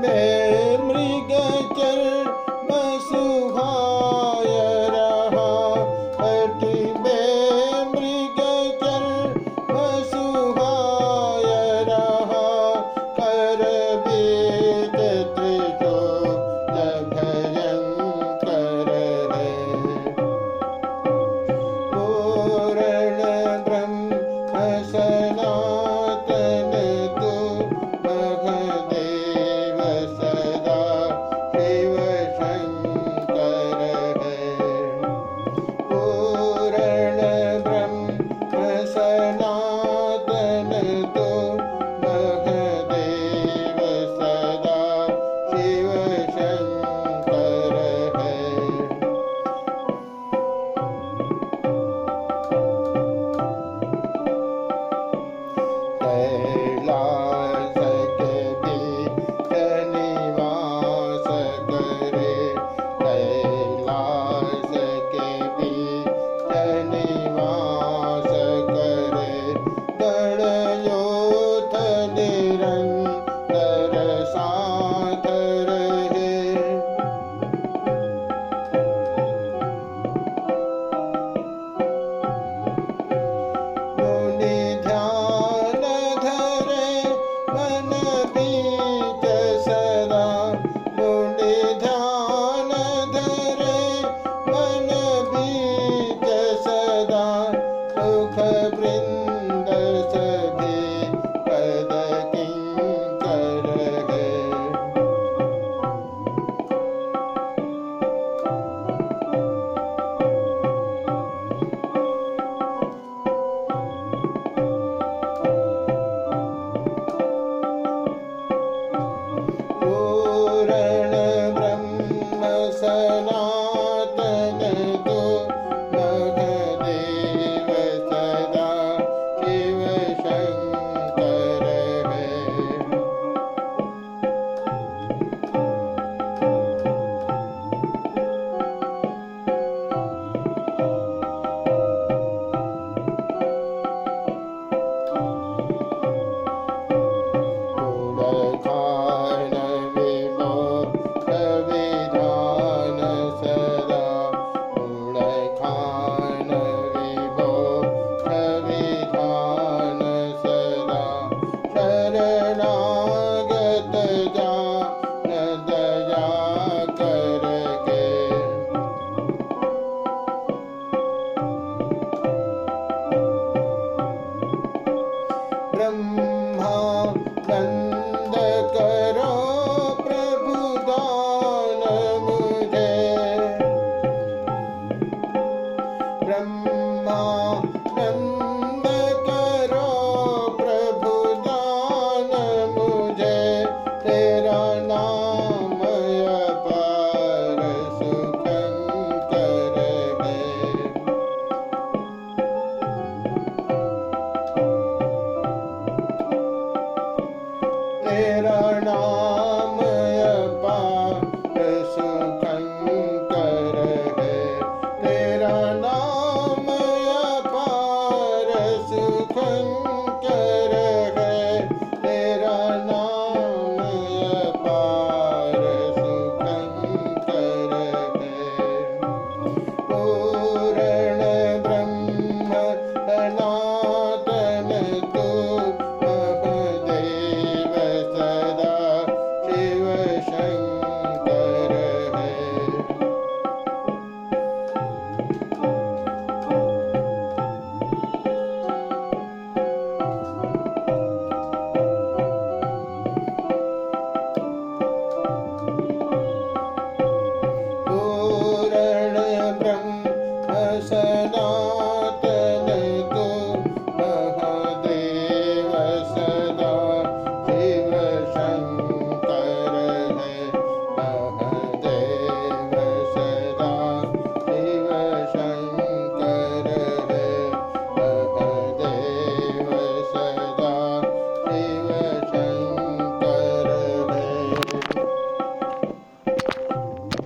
में मृग चर्म सुहाय ना